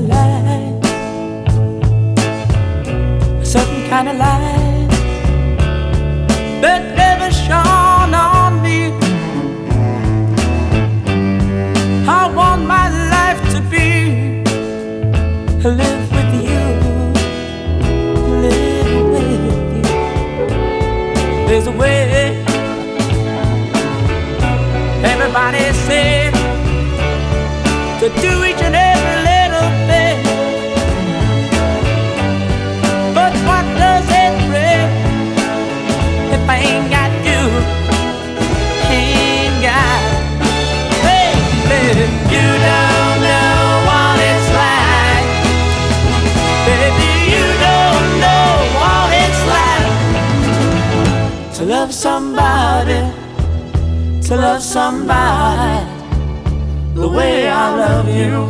light, a certain kind of light that never shone on me. I want my life to be live with you, live with you. There's a way. Everybody says to do each and every to love somebody, to love somebody the way I love you.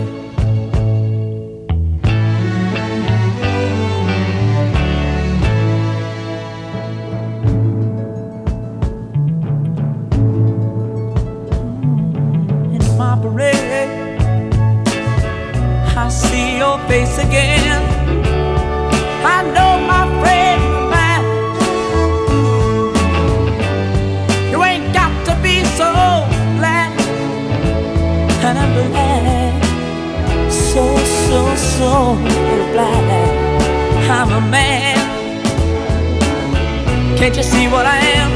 In my parade, I see your face again. I know my so so. I'm a man. Can't you see what I am?